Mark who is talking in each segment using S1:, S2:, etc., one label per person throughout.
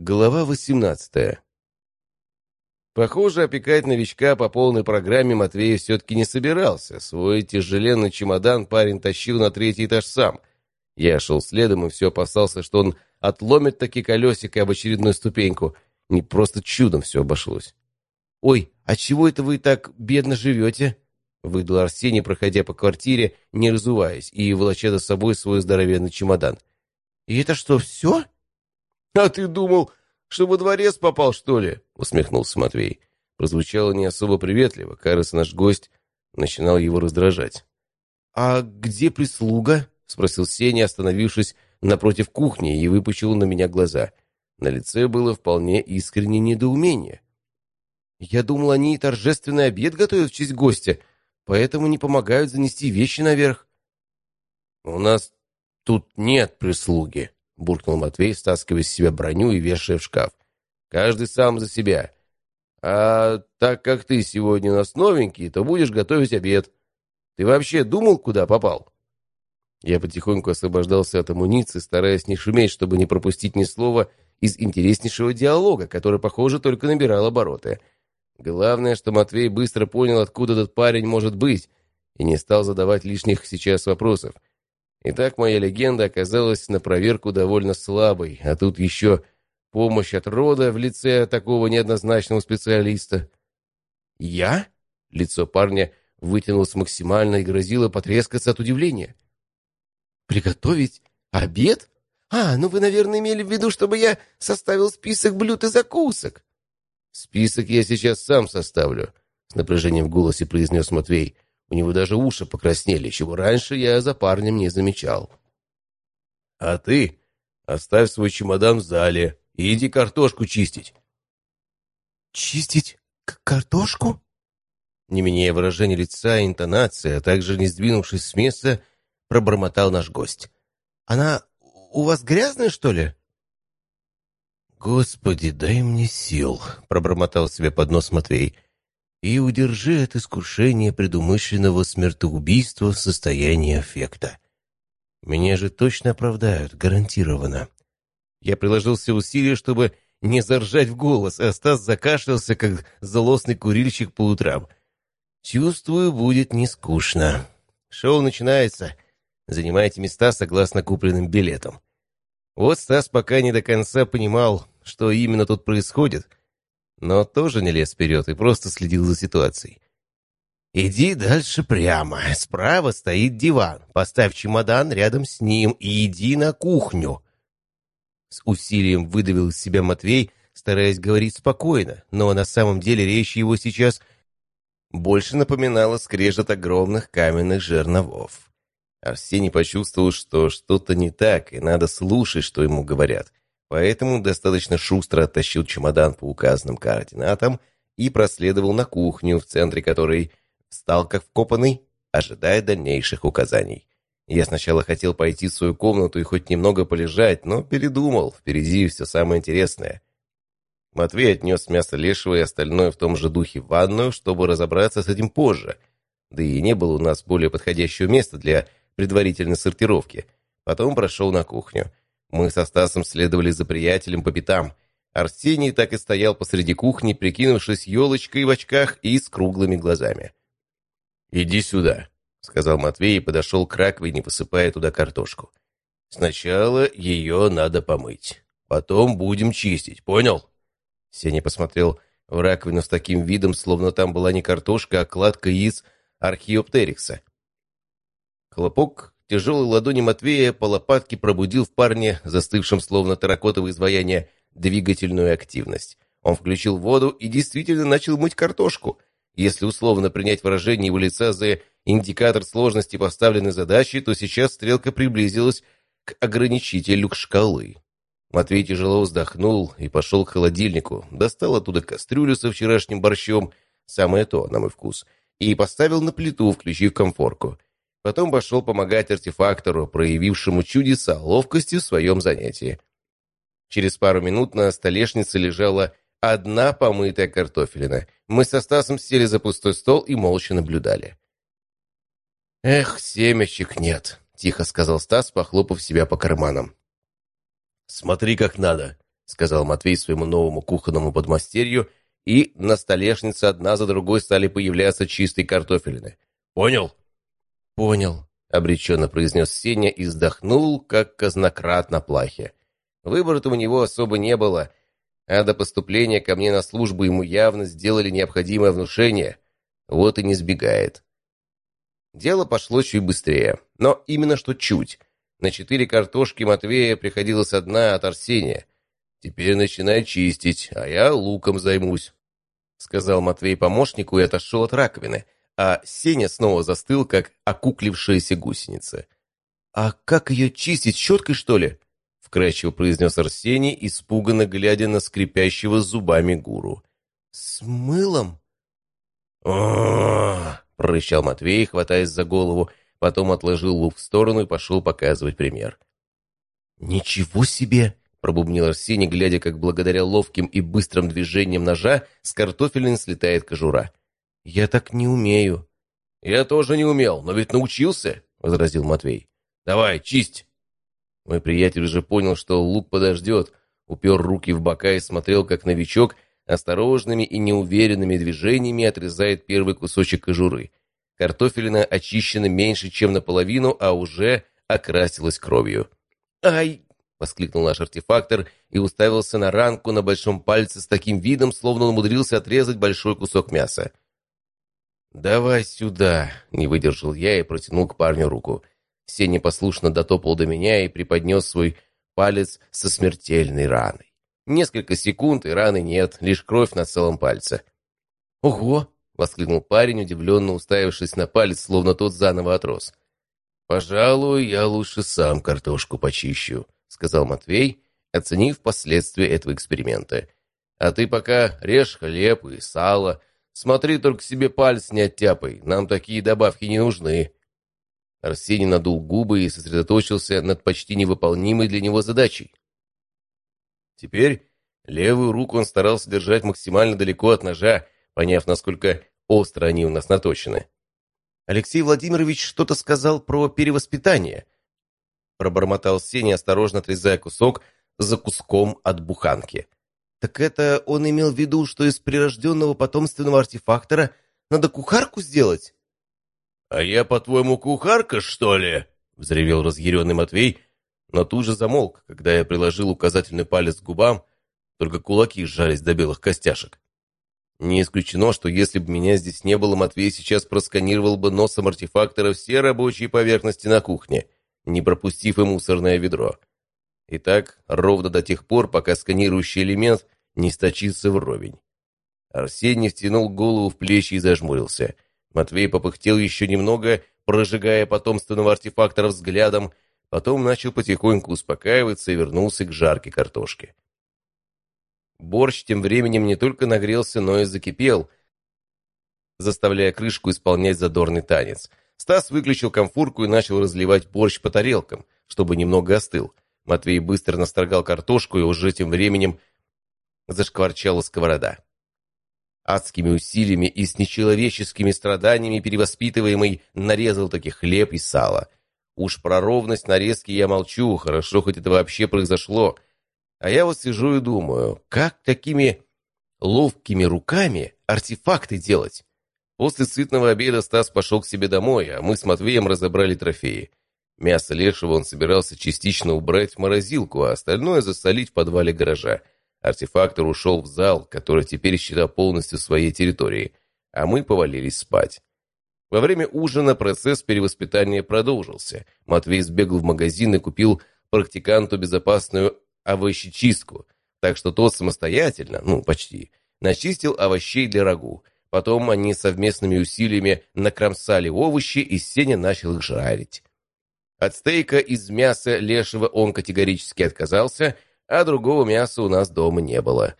S1: Глава 18 Похоже, опекать новичка по полной программе Матвей все-таки не собирался. Свой тяжеленный чемодан парень тащил на третий этаж сам. Я шел следом и все опасался, что он отломит таки колесико об очередную ступеньку. Не просто чудом все обошлось. «Ой, а чего это вы так бедно живете?» — выдал Арсений, проходя по квартире, не разуваясь, и волоча за собой свой здоровенный чемодан. «И это что, все?» «А ты думал, что во дворец попал, что ли?» — усмехнулся Матвей. Прозвучало не особо приветливо. Кажется, наш гость начинал его раздражать. «А где прислуга?» — спросил Сеня, остановившись напротив кухни, и выпучил на меня глаза. На лице было вполне искреннее недоумение. «Я думал, они торжественный обед готовят в честь гостя, поэтому не помогают занести вещи наверх». «У нас тут нет прислуги», буркнул Матвей, стаскивая с себя броню и вешая в шкаф. «Каждый сам за себя. А так как ты сегодня у нас новенький, то будешь готовить обед. Ты вообще думал, куда попал?» Я потихоньку освобождался от амуниции, стараясь не шуметь, чтобы не пропустить ни слова из интереснейшего диалога, который, похоже, только набирал обороты. Главное, что Матвей быстро понял, откуда этот парень может быть, и не стал задавать лишних сейчас вопросов. Итак, моя легенда оказалась на проверку довольно слабой, а тут еще помощь от рода в лице такого неоднозначного специалиста. «Я?» — лицо парня вытянулось максимально и грозило потрескаться от удивления. «Приготовить обед? А, ну вы, наверное, имели в виду, чтобы я составил список блюд и закусок». «Список я сейчас сам составлю», — с напряжением в голосе произнес Матвей. У него даже уши покраснели, чего раньше я за парнем не замечал. «А ты оставь свой чемодан в зале и иди картошку чистить».
S2: «Чистить картошку?»
S1: Не меняя выражение лица и интонации, а также не сдвинувшись с места, пробормотал наш гость. «Она у вас грязная, что ли?»
S2: «Господи, дай мне сил!» — пробормотал себе под нос Матвей и удержи от искушения предумышленного смертоубийства в состоянии аффекта. Меня же точно оправдают, гарантированно.
S1: Я приложил все усилия, чтобы не заржать в голос, а Стас закашлялся, как злостный курильщик по утрам. Чувствую, будет не скучно. Шоу начинается. Занимайте места согласно купленным билетам. Вот Стас пока не до конца понимал, что именно тут происходит — но тоже не лез вперед и просто следил за ситуацией. «Иди дальше прямо. Справа стоит диван. Поставь чемодан рядом с ним и иди на кухню». С усилием выдавил из себя Матвей, стараясь говорить спокойно, но на самом деле речь его сейчас больше напоминала скрежет огромных каменных жерновов. Арсений почувствовал, что что-то не так, и надо слушать, что ему говорят. Поэтому достаточно шустро оттащил чемодан по указанным координатам и проследовал на кухню, в центре которой встал как вкопанный, ожидая дальнейших указаний. Я сначала хотел пойти в свою комнату и хоть немного полежать, но передумал, впереди все самое интересное. Матвей отнес мясо лешего и остальное в том же духе в ванную, чтобы разобраться с этим позже. Да и не было у нас более подходящего места для предварительной сортировки. Потом прошел на кухню. Мы со Стасом следовали за приятелем по пятам. Арсений так и стоял посреди кухни, прикинувшись елочкой в очках и с круглыми глазами. «Иди сюда», — сказал Матвей и подошел к раковине, посыпая туда картошку. «Сначала ее надо помыть. Потом будем чистить, понял?» Сеня посмотрел в раковину с таким видом, словно там была не картошка, а кладка из археоптерикса. Хлопок Тяжелой ладони Матвея по лопатке пробудил в парне, застывшем словно терракотовое изваяние, двигательную активность. Он включил воду и действительно начал мыть картошку. Если условно принять выражение его лица за индикатор сложности поставленной задачи, то сейчас стрелка приблизилась к ограничителю шкалы. Матвей тяжело вздохнул и пошел к холодильнику, достал оттуда кастрюлю со вчерашним борщом, самое то, на мой вкус, и поставил на плиту, включив комфорку. Потом пошел помогать артефактору, проявившему чудеса ловкости в своем занятии. Через пару минут на столешнице лежала одна помытая картофелина. Мы со Стасом сели за пустой стол и молча наблюдали. «Эх, семечек нет», — тихо сказал Стас, похлопав себя по карманам. «Смотри, как надо», — сказал Матвей своему новому кухонному подмастерью, и на столешнице одна за другой стали появляться чистые картофелины. «Понял?»
S2: «Понял», — обреченно произнес Сеня и вздохнул, как казнократ на плахе. Выбора-то у него особо не было, а до поступления ко мне на службу ему явно сделали необходимое внушение. Вот и не сбегает. Дело пошло чуть быстрее, но именно что чуть. На четыре картошки Матвея приходилось одна от Арсения. «Теперь начинай чистить, а я луком займусь», — сказал Матвей помощнику и отошел от раковины, а Сеня снова застыл, как окуклившаяся гусеница. «А как ее чистить, щеткой, что ли?» — вкрадчиво произнес Арсений, испуганно глядя на скрипящего зубами гуру.
S1: «С мылом?»
S2: Прорычал Матвей, хватаясь за голову, потом отложил лук в сторону и пошел показывать пример.
S1: «Ничего себе!» — пробубнил Арсений, глядя, как благодаря ловким и быстрым движениям ножа с картофелин слетает кожура. «Я так не умею».
S2: «Я тоже не умел, но ведь научился», — возразил Матвей. «Давай, чисть!» Мой приятель уже понял, что лук подождет, упер руки в бока и смотрел, как новичок — осторожными и неуверенными движениями отрезает первый кусочек кожуры. Картофелина очищена меньше, чем наполовину, а уже окрасилась кровью.
S1: «Ай!»
S2: — воскликнул наш артефактор и уставился на ранку на большом пальце с таким видом, словно он умудрился отрезать большой кусок мяса.
S1: «Давай сюда!» — не выдержал я и протянул к парню руку. Сеня послушно дотопал до меня и приподнес свой палец со смертельной раной. Несколько секунд, и раны нет, лишь кровь на целом пальце.
S2: «Ого!» — воскликнул парень, удивленно уставившись на палец, словно тот заново отрос. «Пожалуй, я лучше сам картошку почищу», — сказал Матвей, оценив последствия этого эксперимента. «А ты пока режь хлеб и сало. Смотри, только себе палец не оттяпай, нам такие добавки не нужны». Арсений надул губы и сосредоточился над почти невыполнимой для него задачей. Теперь левую руку он старался держать максимально далеко от ножа, поняв, насколько остро они у нас наточены.
S1: Алексей Владимирович что-то сказал про перевоспитание. Пробормотал Сеня, осторожно отрезая кусок за куском от буханки. Так это он имел в виду, что из прирожденного потомственного артефактора надо кухарку сделать?
S2: «А я, по-твоему, кухарка, что ли?» — взревел разъяренный Матвей, но тут же замолк, когда я приложил указательный палец к губам, только кулаки сжались до белых костяшек. Не исключено, что если бы меня здесь не было, Матвей сейчас просканировал бы носом артефактора все рабочие поверхности на кухне, не пропустив и мусорное ведро. И так ровно до тех пор, пока сканирующий элемент не сточится вровень. Арсений втянул голову в плечи и зажмурился. Матвей попыхтел еще немного, прожигая потомственного артефактора взглядом, Потом начал потихоньку успокаиваться и вернулся к жарке картошки. Борщ тем временем не только нагрелся, но и закипел, заставляя крышку исполнять задорный танец. Стас выключил комфурку и начал разливать борщ по тарелкам, чтобы немного остыл. Матвей быстро настрогал картошку и уже тем временем зашкварчала сковорода. Адскими усилиями и с нечеловеческими страданиями перевоспитываемый нарезал таки хлеб и сало. Уж про ровность нарезки я молчу, хорошо хоть это вообще произошло. А я вот сижу и думаю, как такими ловкими руками артефакты делать? После сытного обеда Стас пошел к себе домой, а мы с Матвеем разобрали трофеи. Мясо лешего он собирался частично убрать в морозилку, а остальное засолить в подвале гаража. Артефактор ушел в зал, который теперь считал полностью своей территорией, а мы повалились спать. Во время ужина процесс перевоспитания продолжился. Матвей сбегал в магазин и купил практиканту безопасную овощечистку, так что тот самостоятельно, ну, почти, начистил овощей для рагу. Потом они совместными усилиями накромсали овощи, и Сеня начал их жарить. От стейка из мяса лешего он категорически отказался, а другого мяса у нас дома не было.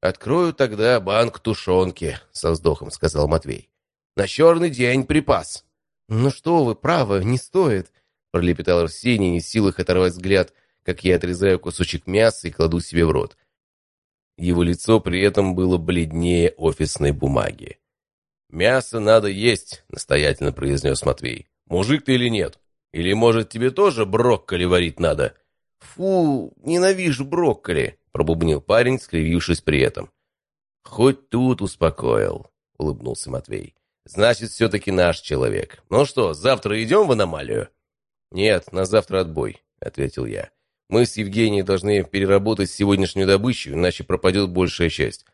S2: «Открою тогда банк тушенки», — со вздохом сказал Матвей. На черный день припас». «Ну что вы, право, не стоит», — пролепетал Арсений, не в силах оторвать взгляд, как я отрезаю кусочек мяса и кладу себе в рот. Его лицо при этом было бледнее офисной бумаги. «Мясо надо есть», — настоятельно произнес Матвей. «Мужик ты или нет? Или, может, тебе тоже брокколи варить надо?»
S1: «Фу, ненавижу брокколи», — пробубнил парень, скривившись при этом. «Хоть тут успокоил», — улыбнулся Матвей. «Значит, все-таки наш человек. Ну что, завтра идем в аномалию?» «Нет, на завтра отбой», — ответил я. «Мы с Евгенией должны переработать сегодняшнюю добычу, иначе пропадет большая часть.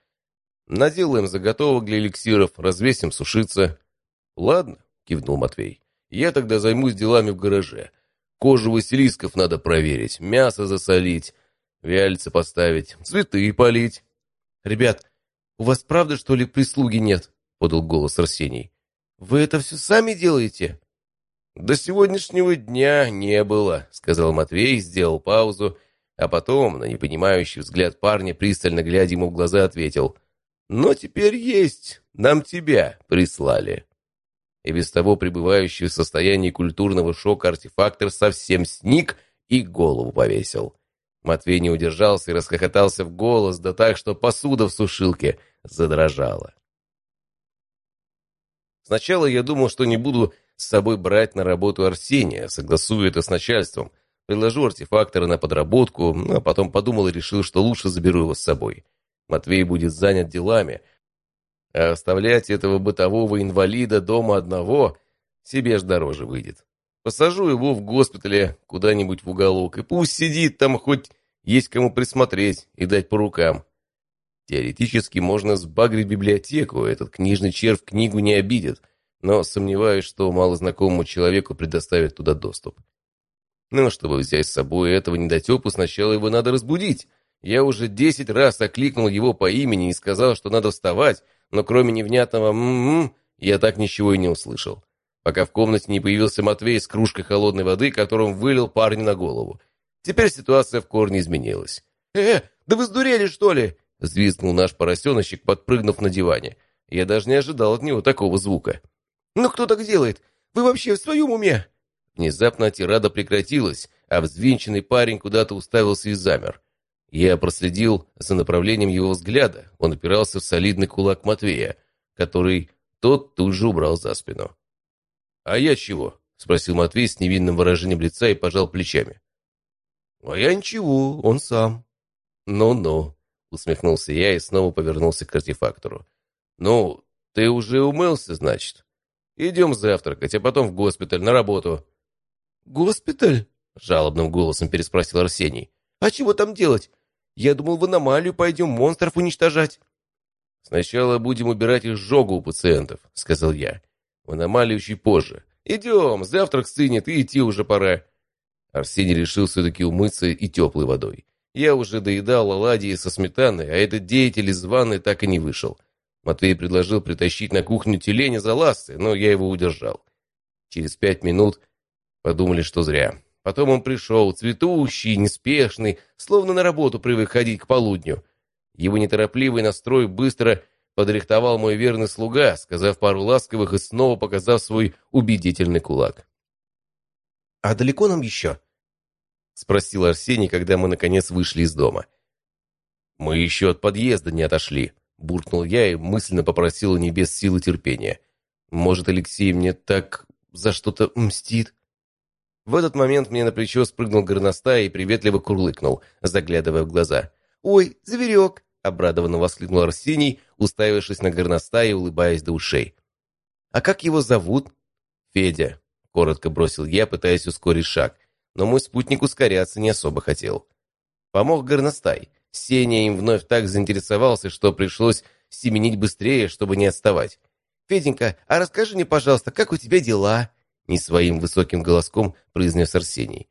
S1: Наделаем заготовок для эликсиров, развесим сушиться». «Ладно», — кивнул Матвей. «Я тогда займусь делами в гараже. Кожу василисков надо проверить, мясо засолить, вяльцы поставить, цветы полить». «Ребят, у вас правда, что ли, прислуги нет?» — подал голос Арсений. «Вы это все сами делаете?» «До сегодняшнего дня не было», — сказал Матвей, сделал паузу, а потом, на непонимающий взгляд парня, пристально глядя ему в глаза, ответил. «Но теперь есть. Нам тебя прислали». И без того пребывающий в состоянии культурного шока артефактор совсем сник и голову повесил. Матвей не удержался и расхохотался в голос, да так, что посуда в сушилке задрожала. Сначала я думал, что не буду с собой брать на работу Арсения, согласую это с начальством, предложу артефактора на подработку, а потом подумал и решил, что лучше заберу его с собой. Матвей будет занят делами, а оставлять этого бытового инвалида дома одного себе ж дороже выйдет. Посажу его в госпитале куда-нибудь в уголок, и пусть сидит там, хоть есть кому присмотреть и дать по рукам. Теоретически можно сбагрить библиотеку, этот книжный червь книгу не обидит, но сомневаюсь, что малознакомому человеку предоставят туда доступ. Но чтобы взять с собой этого недотепу, сначала его надо разбудить. Я уже десять раз окликнул его по имени и сказал, что надо вставать, но кроме невнятного «м-м-м» я так ничего и не услышал. Пока в комнате не появился Матвей с кружкой холодной воды, которую вылил парню на голову. Теперь ситуация в корне изменилась. «Э, да вы сдурели, что ли?» — взвизгнул наш поросеночек, подпрыгнув на диване. Я даже не ожидал от него такого звука. «Ну кто так делает? Вы вообще в своем уме?» Внезапно тирада прекратилась, а взвинченный парень куда-то уставился и замер. Я проследил за направлением его взгляда. Он опирался в солидный кулак Матвея, который тот тут же убрал за спину. «А я чего?» — спросил Матвей с невинным выражением лица и пожал плечами. «А я ничего, он сам». «Ну-ну», — усмехнулся я и снова повернулся к артефактору. «Ну, ты уже умылся, значит? Идем завтракать, а потом в госпиталь, на работу». «Госпиталь?» — жалобным голосом переспросил Арсений. «А чего там делать? Я думал, в аномалию пойдем монстров уничтожать». «Сначала будем убирать изжогу у пациентов», — сказал я. «В аномалию чуть позже. Идем, завтрак стынет, и идти уже пора». Арсений решил все-таки умыться и теплой водой. Я уже доедал оладьи со сметаной, а этот деятель из ванны так и не вышел. Матвей предложил притащить на кухню тюленя за ласты, но я его удержал. Через пять минут подумали, что зря. Потом он пришел, цветущий, неспешный, словно на работу привык ходить к полудню. Его неторопливый настрой быстро подрихтовал мой верный слуга, сказав пару ласковых и снова показав свой убедительный кулак. «А далеко нам еще?» — спросил Арсений, когда мы, наконец, вышли из дома. «Мы еще от подъезда не отошли», — буркнул я и мысленно попросил небес силы терпения. «Может, Алексей мне так за что-то мстит?» В этот момент мне на плечо спрыгнул горностай и приветливо курлыкнул, заглядывая в глаза. «Ой, зверек!» — обрадованно воскликнул Арсений, уставившись на горностая и улыбаясь до ушей. «А как его зовут?» «Федя», — коротко бросил я, пытаясь ускорить шаг — но мой спутник ускоряться не особо хотел. Помог горностай. Сеня им вновь так заинтересовался, что пришлось семенить быстрее, чтобы не отставать. «Феденька, а расскажи мне, пожалуйста, как у тебя дела?» Не своим высоким голоском произнес Арсений.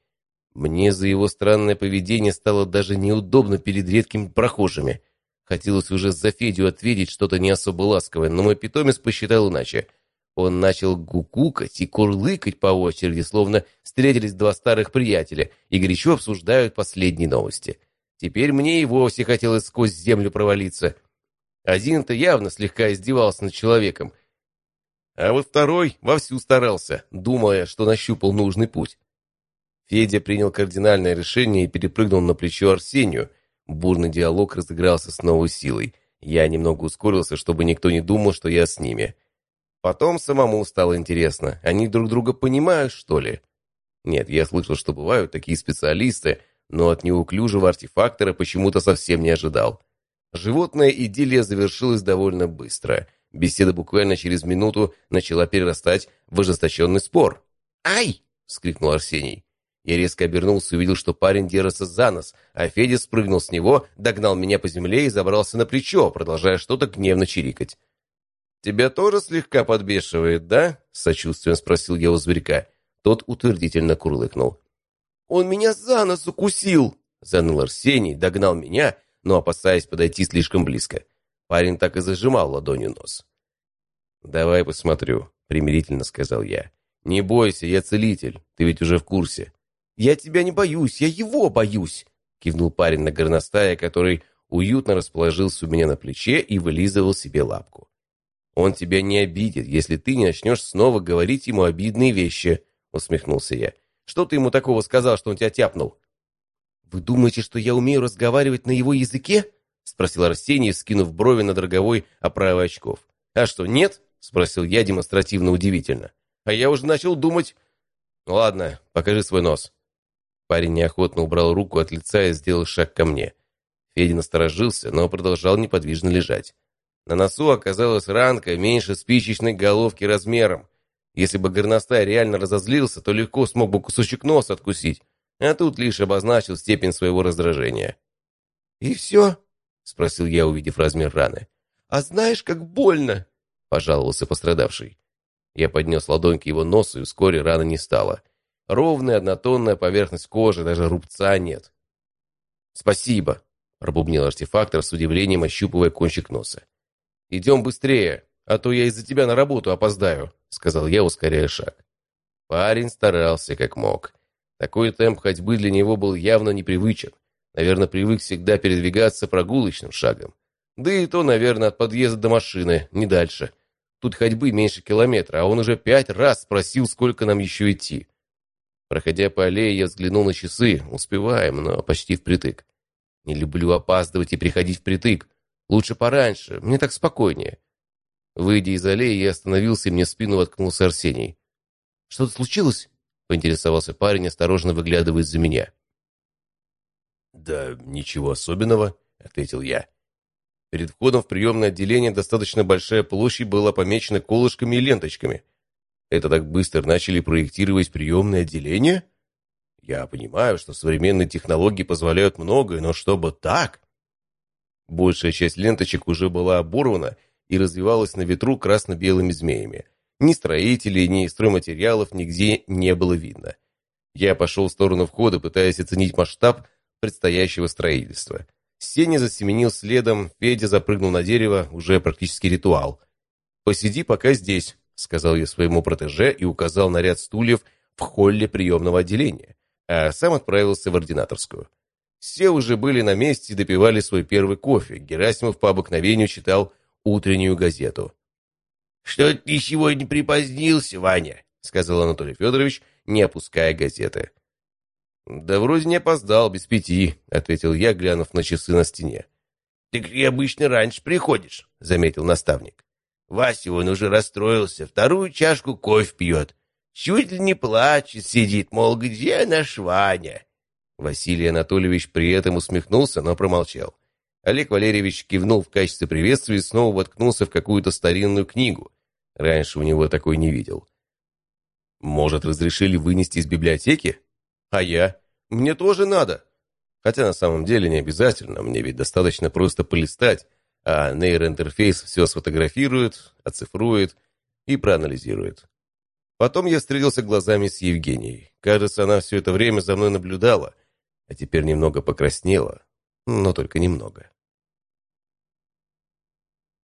S1: Мне за его странное поведение стало даже неудобно перед редкими прохожими. Хотелось уже за Федю ответить что-то не особо ласковое, но мой питомец посчитал иначе. Он начал гукукать и курлыкать по очереди, словно встретились два старых приятеля и горячо обсуждают последние новости. Теперь мне и вовсе хотелось сквозь землю провалиться. Один-то явно слегка издевался над человеком, а вот второй вовсю старался, думая, что нащупал нужный путь. Федя принял кардинальное решение и перепрыгнул на плечо Арсению. Бурный диалог разыгрался с новой силой. Я немного ускорился, чтобы никто не думал, что я с ними. Потом самому стало интересно, они друг друга понимают, что ли? Нет, я слышал, что бывают такие специалисты, но от неуклюжего артефактора почему-то совсем не ожидал. Животная идиллия завершилась довольно быстро. Беседа буквально через минуту начала перерастать в ожесточенный спор. «Ай!» — вскрикнул Арсений. Я резко обернулся и увидел, что парень держится за нос, а Федя спрыгнул с него, догнал меня по земле и забрался на плечо, продолжая что-то гневно чирикать. «Тебя тоже слегка подбешивает, да?» — с сочувствием спросил я у зверька. Тот утвердительно курлыкнул. «Он меня за нос укусил!» — заныл Арсений, догнал меня, но опасаясь подойти слишком близко. Парень так и зажимал ладонью нос. «Давай посмотрю», — примирительно сказал я. «Не бойся, я целитель, ты ведь уже в курсе». «Я тебя не боюсь, я его боюсь!» — кивнул парень на горностая, который уютно расположился у меня на плече и вылизывал себе лапку. «Он тебя не обидит, если ты не начнешь снова говорить ему обидные вещи», — усмехнулся я. «Что ты ему такого сказал, что он тебя тяпнул?» «Вы думаете, что я умею разговаривать на его языке?» — спросил Арсений, скинув брови над роговой оправой очков. «А что, нет?» — спросил я демонстративно удивительно. «А я уже начал думать...» «Ладно, покажи свой нос». Парень неохотно убрал руку от лица и сделал шаг ко мне. Федя насторожился, но продолжал неподвижно лежать. На носу оказалась ранка меньше спичечной головки размером. Если бы горностай реально разозлился, то легко смог бы кусочек носа откусить, а тут лишь обозначил степень своего раздражения. «И все?» — спросил я, увидев размер раны. «А знаешь, как больно!» — пожаловался пострадавший. Я поднес ладонь к его носу, и вскоре раны не стало. Ровная однотонная поверхность кожи, даже рубца нет. «Спасибо», — пробубнил артефактор с удивлением, ощупывая кончик носа. «Идем быстрее, а то я из-за тебя на работу опоздаю», — сказал я, ускоряя шаг. Парень старался как мог. Такой темп ходьбы для него был явно непривычен. Наверное, привык всегда передвигаться прогулочным шагом. Да и то, наверное, от подъезда до машины, не дальше. Тут ходьбы меньше километра, а он уже пять раз спросил, сколько нам еще идти. Проходя по аллее, я взглянул на часы. Успеваем, но почти впритык. Не люблю опаздывать и приходить впритык. Лучше пораньше, мне так спокойнее. Выйдя из аллеи, я остановился, и мне спину воткнулся Арсений. «Что-то случилось?» — поинтересовался парень, осторожно выглядывая из-за меня.
S2: «Да ничего особенного», — ответил я. Перед входом в приемное отделение достаточно большая площадь была помечена колышками и ленточками — это так быстро начали проектировать приемное отделение? Я понимаю, что современные технологии позволяют многое, но чтобы так? Большая часть ленточек уже была оборвана и развивалась на ветру красно-белыми змеями. Ни строителей, ни стройматериалов нигде не было видно. Я пошел в сторону входа, пытаясь оценить масштаб предстоящего строительства. Сеня засеменил следом, Федя запрыгнул на дерево, уже практически ритуал. «Посиди пока здесь», — сказал я своему протеже и указал на ряд стульев в холле приемного отделения, а сам отправился в ординаторскую. Все уже были на месте и допивали свой первый кофе. Герасимов по обыкновению читал утреннюю газету. «Что ты сегодня припозднился, Ваня?» — сказал Анатолий Федорович, не опуская газеты. «Да вроде не опоздал, без пяти», — ответил я, глянув на часы на стене. «Так ты обычно раньше приходишь», — заметил наставник. Вася он уже расстроился, вторую чашку кофе пьет. Чуть ли не плачет, сидит, мол, где наш Ваня? Василий Анатольевич при этом усмехнулся, но промолчал. Олег Валерьевич кивнул в качестве приветствия и снова воткнулся в какую-то старинную книгу. Раньше у него такой не видел. Может, разрешили вынести из библиотеки? А я? Мне тоже надо. Хотя на самом деле не обязательно, мне ведь достаточно просто полистать, а нейроинтерфейс все сфотографирует, оцифрует и проанализирует. Потом я встретился глазами с Евгенией. Кажется, она все это время за мной наблюдала, а теперь немного покраснела, но только немного.